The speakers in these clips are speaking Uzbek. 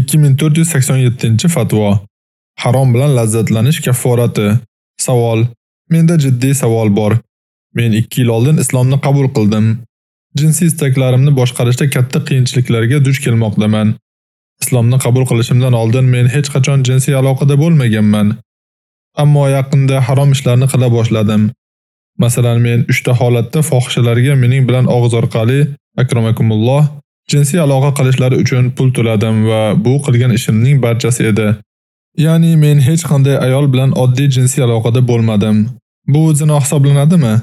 2487-fatvo. Harom bilan lazzatlanish kafforati. Savol: Menda jiddiy savol bor. Men 2 yil oldin islomni qabul qildim. Jinsiy istaklarimni boshqarishda katta qiyinchiliklarga duch kelmoqdaman. Islomni qabul qilishimdan oldin men hech qachon jinsiy aloqada bo'lmaganman. Ammo yaqinda harom ishlarni qila boshladim. Masalan, men 3 ta holatda fohishalarga mening bilan og'iz orqali akramakumulloh jinsiy aloqa qilishlari uchun pul to'ladim va bu qilgan ishimning barchasi edi. Ya'ni men hech qanday ayol bilan oddiy jinsiy aloqada bo'lmadim. Bu zino hisoblanadimi?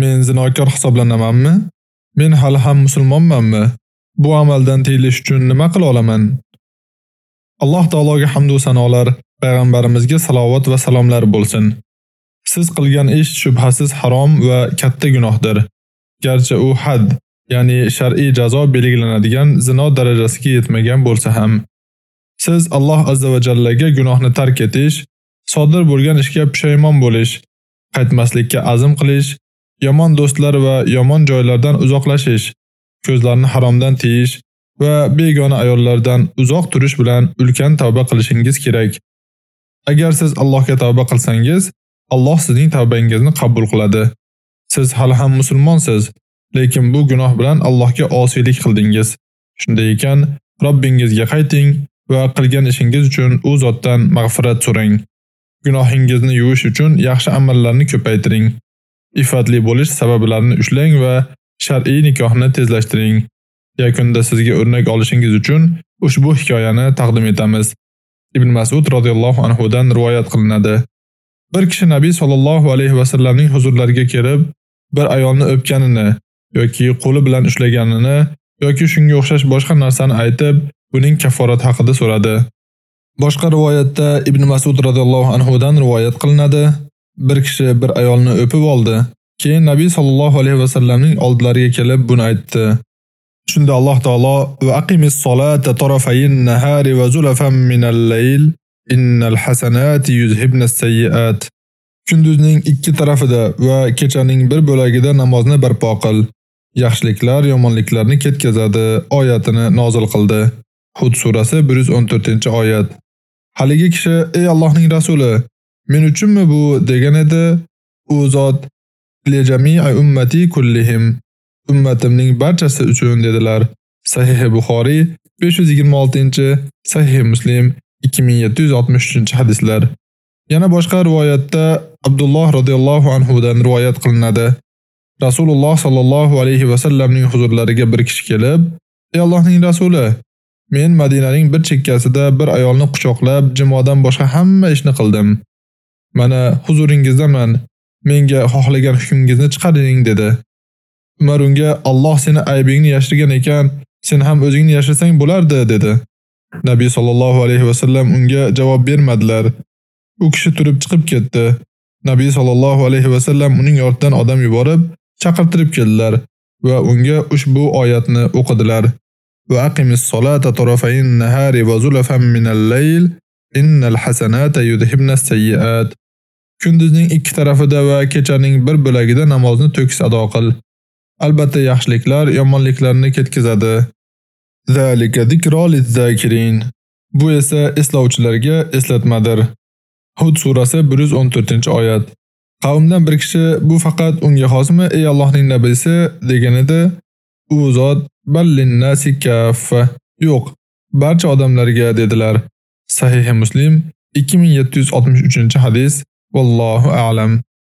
Men zinokor hisoblanamanmi? Men hali ham musulmonmanmi? Bu amaldan tiyilish uchun nima qila olaman? Alloh taologa hamd va sanolar, payg'ambarimizga salovat va salomlar bo'lsin. Siz qilgan ish shubhasiz harom va katta gunohdir. Garchi u had, ya'ni shar'iy jazo belgilanadigan zino darajasiga yetmagan bo'lsa ham. Siz Alloh azza va jallaga gunohni tark etish, sodir bo'lgan ishga pushaymon bo'lish, qaytmaslikka azm qilish, yomon do'stlar va yomon joylardan uzoqlashish, ko'zlarni haromdan tiyish va begona ayollardan uzoq turish bilan ulkan tavba qilishingiz kerak. Agar siz Allohga tavba qilsangiz, Alloh sizning tavbangizni qabul qiladi. Siz hali ham musulmonsiz, lekin bu gunoh bilan Allohga osiylik qildingiz. Shunday ekan, Robbingizga qayting va qilgan ishingiz uchun u zotdan mag'firat so'rang. Gunohingizni yuvish uchun yaxshi amallarni ko'paytiring. Ifatli bo'lish sabablarini ushlang va shar'iy nikohni tezlashtiring. Yakunda sizga o'rnak olishingiz uchun ushbu hikoyani taqdim etamiz. Ibn Mas'ud radhiyallohu anhu dan rivoyat qilinadi. Bir kishi Nabiy sallallohu alayhi va sallamning huzurlariga kelib, bir ayolni o'pganini yoki qo'li bilan ushlaganini yoki shunga o'xshash boshqa narsani aytib, buning kafforati haqida so'radi. Boshqa rivoyatda Ibn Mas'ud radhiyallohu anhu dan rivoyat qilinadi. Bir kishi bir ayolni o'pib oldi. Keyin Nabiy sallallohu alayhi va sallamning oldilariga kelib buni aytdi. Shunda Alloh taolo va aqimis solata tarafayn nahari va zulafan minal layl innal hasanati yuzhibnas sayyiat. Kunduzning ikki tarafida va kechaning bir bo'lagida namozni barpo qil. Yaxshiliklar yomonliklarni ketkazadi oyatini nozil qildi. Hud surasi 114-oyat. Haligi kishi: "Ey Allohning rasuli, men uchunmi bu?" degan edi. U zot: "Li jami'i ummati kullihim." Ummatimning barchasi uchun dedilar. Sahih Buxoriy 526, Sahih Muslim 2763-hadislar. Yana boshqa rivoyatda Abdulloh radhiyallohu anhu dan rivoyat qilinadi. Rasululloh sallallohu alayhi va sallamning huzurlariga bir kishi kelib, "Ey Allohning rasuli, men Madinaning bir chekkasida bir ayolni quchoqlab, jimodan boshqa hamma ishni qildim. Mana huzuringizdaman. Menga xohlagan hukmingizni chiqaring" dedi. Umar unga Alloh seni aybingni yashirgan ekan, sen ham o'zingni yashirsang bo'lardi dedi. Nabiy sallallohu alayhi va sallam unga javob bermadilar. U kishi turib chiqib ketdi. Nabiy sallallohu alayhi va sallam uning ortidan odam yuborib, chaqirtirib keldilar va unga ushbu oyatni o'qidilar. Va aqimis solata tarafayn nahari va zulafan minal layl innal hasanata yudhibnas sayyiat. Kunduzning ikki tarafida va kechaning bir bo'lagida namozni to'kis ado qil. Albatta yaxshiliklar yomonliklarni ketkazadi. Zalika zikro liz-zakirin. Bu esa eslovchilarga eslatmadir. Hud surasi 114-oyat. Qavmdan bir kishi bu faqat unga xosmi ey Allohning nabisi degan edi. U zot ballin nasi kaffa. Yo'q, barcha odamlarga dedilar. Sahih Muslim 2763-hadis. Vallohu a'lam.